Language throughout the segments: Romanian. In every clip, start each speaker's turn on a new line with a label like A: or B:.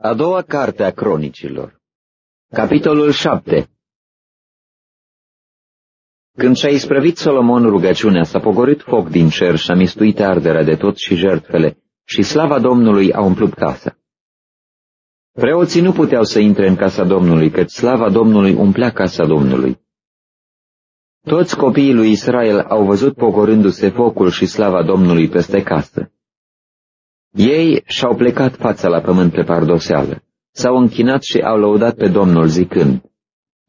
A: A doua carte a cronicilor Capitolul 7 Când și-a isprăvit Solomon rugăciunea, s-a pogorât foc din cer și a mistuit arderea de tot și jertfele, și slava Domnului a umplut casa. Preoții nu puteau să intre în casa Domnului, căci slava Domnului umplea casa Domnului. Toți copiii lui Israel au văzut pogorându-se focul și slava Domnului peste casă. Ei și-au plecat fața la pământ pe pardoseală, s-au închinat și au lăudat pe Domnul zicând,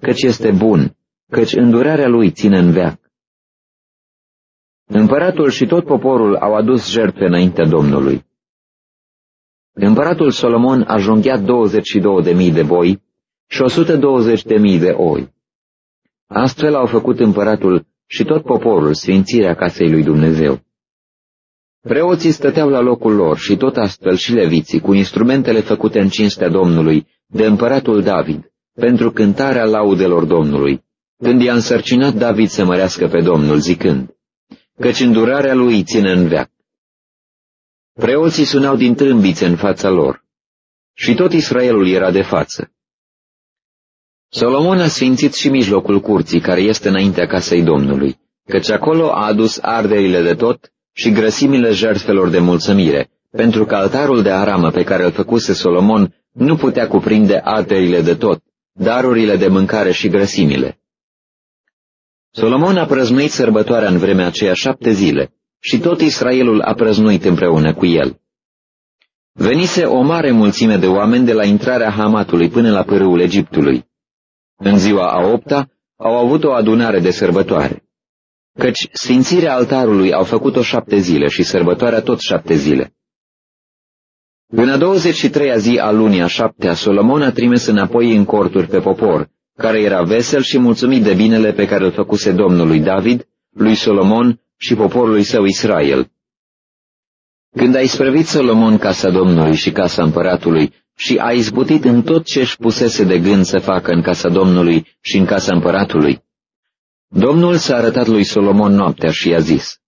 A: căci este bun, căci îndurarea lui ține în veac. Împăratul și tot poporul au adus jertfe înaintea Domnului. Împăratul Solomon a junghiat 22.000 de boi și 120.000 de oi. Astfel au făcut împăratul și tot poporul sfințirea casei lui Dumnezeu. Preoții stăteau la locul lor și tot astfel și leviții, cu instrumentele făcute în cinstea Domnului, de împăratul David, pentru cântarea laudelor Domnului, când i-a însărcinat David să mărească pe Domnul, zicând, căci îndurarea lui ține în veac. Preoții sunau din trâmbițe în fața lor și tot Israelul era de față. Solomon a sfințit și mijlocul curții care este înaintea casei Domnului, căci acolo a adus arderile de tot și grăsimile jertfelor de mulțumire, pentru că altarul de aramă pe care îl făcuse Solomon nu putea cuprinde arderile de tot, darurile de mâncare și grăsimile. Solomon a prăznuit sărbătoarea în vremea aceea șapte zile și tot Israelul a prăznuit împreună cu el. Venise o mare mulțime de oameni de la intrarea Hamatului până la pârâul Egiptului. În ziua a opta au avut o adunare de sărbătoare căci sfințirea altarului au făcut-o șapte zile și sărbătoarea tot șapte zile. În a 23-a zi a lunii a șaptea, Solomon a trimis înapoi în corturi pe popor, care era vesel și mulțumit de binele pe care îl făcuse Domnului David, lui Solomon și poporului său Israel. Când a isprăvit Solomon casa Domnului și casa împăratului și a izbutit în tot ce își pusese de gând să facă în casa Domnului și în casa împăratului, Domnul s-a arătat lui Solomon noaptea și i-a zis,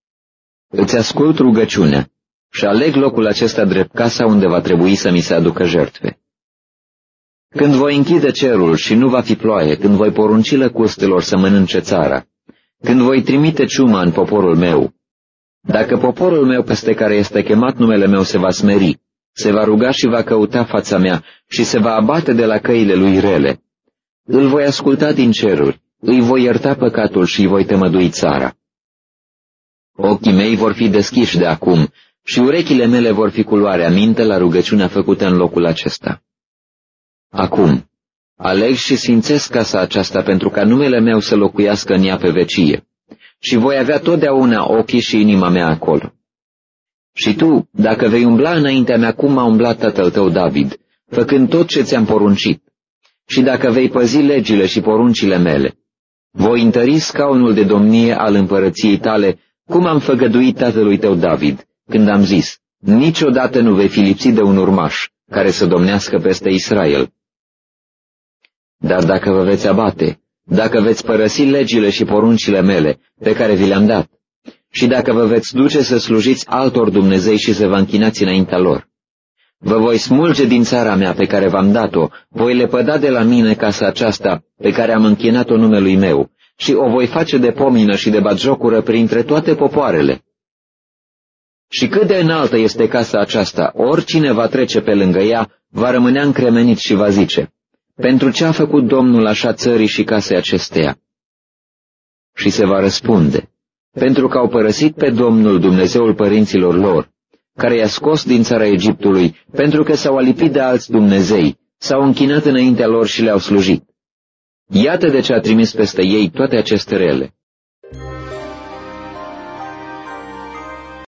A: Îți ascult rugăciunea și aleg locul acesta drept casa unde va trebui să mi se aducă jertfe. Când voi închide cerul și nu va fi ploaie, când voi porunci lăcustelor să mănânce țara, când voi trimite ciuma în poporul meu, dacă poporul meu peste care este chemat numele meu se va smeri, se va ruga și va căuta fața mea și se va abate de la căile lui rele, îl voi asculta din ceruri îi voi ierta păcatul și îi voi temădui țara. Ochii mei vor fi deschiși de acum și urechile mele vor fi culoarea minte la rugăciunea făcută în locul acesta. Acum, aleg și sfințesc casa aceasta pentru ca numele meu să locuiască în ea pe vecie și voi avea totdeauna ochii și inima mea acolo. Și tu, dacă vei umbla înaintea mea cum a umblat tatăl tău David, făcând tot ce ți-am poruncit, și dacă vei păzi legile și poruncile mele, voi întări scaunul de domnie al împărăției tale, cum am făgăduit tatălui tău David, când am zis, niciodată nu vei fi lipsit de un urmaș care să domnească peste Israel. Dar dacă vă veți abate, dacă veți părăsi legile și poruncile mele pe care vi le-am dat, și dacă vă veți duce să slujiți altor Dumnezei și să vă închinați înaintea lor, Vă voi smulge din țara mea pe care v-am dat-o, voi lepăda de la mine casa aceasta pe care am închinat-o numelui meu și o voi face de pomină și de batjocură printre toate popoarele. Și cât de înaltă este casa aceasta, oricine va trece pe lângă ea, va rămânea încremenit și va zice, pentru ce a făcut Domnul așa țării și casei acesteia? Și se va răspunde, pentru că au părăsit pe Domnul Dumnezeul părinților lor care i-a scos din țara Egiptului, pentru că s-au alipit de alți Dumnezei, s-au închinat înaintea lor și le-au slujit. Iată de ce a trimis peste ei toate aceste rele.